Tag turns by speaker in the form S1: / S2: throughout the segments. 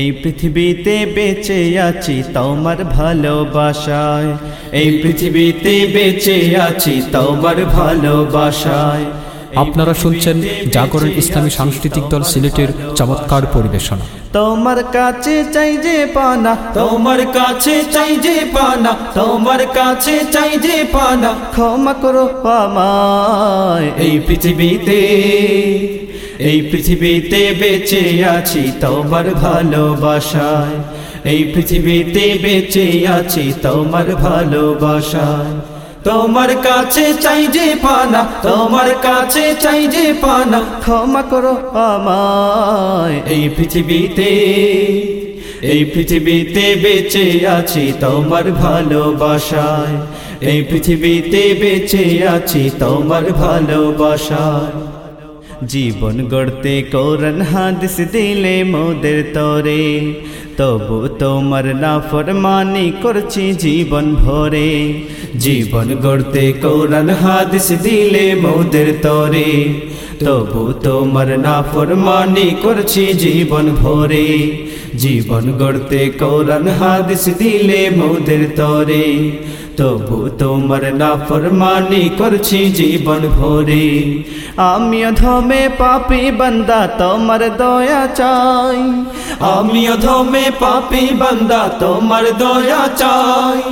S1: এই পৃথিবীতে বেঁচে আছি তোমার ভালোবাসায়। এই পৃথিবীতে বেঁচে আছি তোমার ভালোবাসায়।
S2: আপনারা শুনছেন জাগরণ ইসলামী সাংস্কৃতিক দল সিলেটের চমৎকার পরিবেশনা।
S1: তোমার কাছে চাই যে পানা তোমার কাছে চাই যে পানা তোমার কাছে চাই যে পানা ক্ষমা করো আমায়। এই পৃথিবীতে এই পৃথিবীতে বেঁচে আছি তোমার ভালোবাসায়। এই পৃথিবীতে বেঁচে আছি তোমার ভালোবাসায়। তোমার কাছে চাই যে পানা, তোমার কাছে চাই যে পানা, ক্ষমা করো আমায়। এই পৃথিবীতে এই পৃথিবীতে বেঁচে আছি তোমার ভালোবাসায়। এই পৃথিবীতে বেঁচে আছি তোমার ভালোবাসায়। জীবন গড়তে কোরআন হাদিস দিলে মোদের তরে। তবু তোমার না ফরমানি করছি জীবন ভরে। জীবন গড়তে কোরআন হাদিস দিলে মোদের তরে। তবু তোমার না ফরমানি করছি জীবন ভরে। জীবন গড়তে কোরআন হাদিস দিলে মোদের তরে। তবু তোমার না ফরমানি করছি জীবন ভরে। আমি ধমে পাপি বান্দা, তোমার দয়া চাই। আমি ধমে পাপি বান্দা, তোমার দয়া চাই।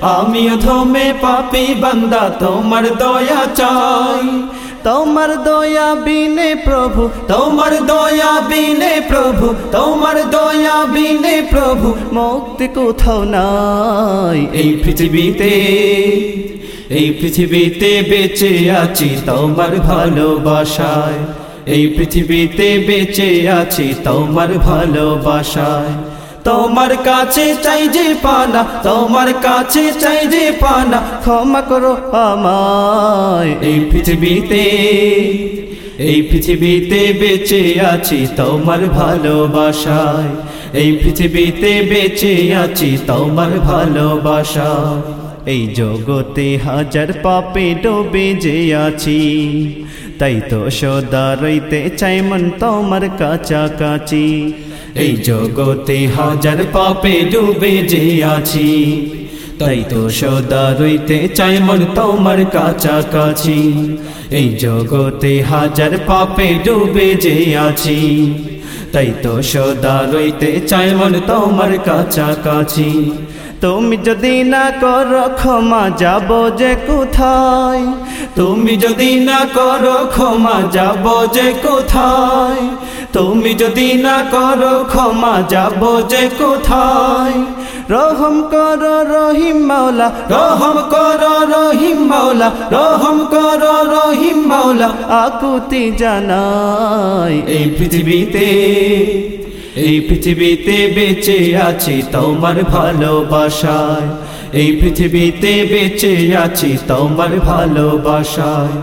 S1: আমি ধমে পাপি বান্দা, তোমার দয়া চাই। তোমার দয়া বিনে প্রভু, তোমার দয়া বিনে প্রভু, তোমার দয়া বিনে প্রভু, মুক্তি কোথাও নাই। এই পৃথিবীতে এই পৃথিবীতে বেঁচে আছি তোমার ভালোবাসায়। এই পৃথিবীতে বেঁচে আছি তোমার ভালোবাসায়। তোমার কাছে চাই যে পানা, তোমার কাছে চাই যে পানা, ক্ষমা করো আমায়। এই পৃথিবীতে এই পৃথিবীতে বেঁচে আছি তোমার ভালোবাসায়। এই পৃথিবীতে বেঁচে আছি তোমার ভালোবাসা এই জগতে হাজার পাপে ডোবে যে আছি, তাই তো সদা রইতে চাই মন তোমার কাছাকাছি। এই জগতে হাজার পাপে ডুবে যে আছি, তাই তো সদা রইতে চাই মন তোমার কাছাকাছি। এই জগতে হাজার পাপে ডুবে যে আছি, তাই তো সদা রইতে চাই মন তোমার কাছাকাছি। তুমি যদি না করো ক্ষমা যাব যে কোথায়, তুমি যদি না করো ক্ষমা যাব যে কোথায় তুমি যদি না করো, ক্ষমা যাব যে কোথায়? রহম কর রহিম মাওলা, রহম কর রহিম মাওলা, রহম কর রহিম মাওলা, আকুতি জানাই। এই পৃথিবীতে এই পৃথিবীতে বেঁচে আছি তোমার ভালোবাসায়। এই পৃথিবীতে বেঁচে আছি তোমার ভালোবাসায়।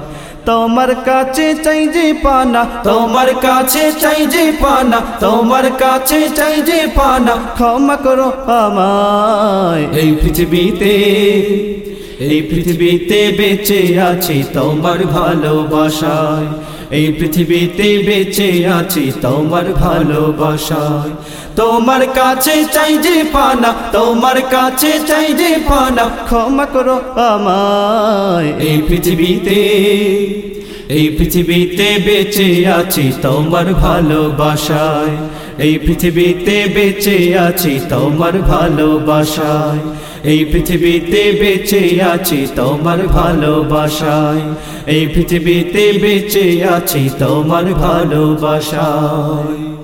S1: তোমার কাছে চাই যে পানা তোমার কাছে চাই যে পানা তোমার কাছে চাই যে পানা ক্ষমা করো আমায়। এই পৃথিবীতে এই পৃথিবীতে বেঁচে আছি তোমার ভালোবাসায়। এই পৃথিবীতে বেঁচে আছি তোমার ভালোবাসায়। তোমার কাছে চাই যে পানা তোমার কাছে চাই যে পানা ক্ষমা করো আমায়। এই পৃথিবীতে এই পৃথিবীতে বেঁচে আছি তোমার ভালোবাসায়। এই পৃথিবীতে বেঁচে আছি তোমার ভালোবাসায়। এই পৃথিবীতে বেঁচে আছি তোমার ভালোবাসায়। এই পৃথিবীতে বেঁচে আছি তোমার ভালোবাসায়।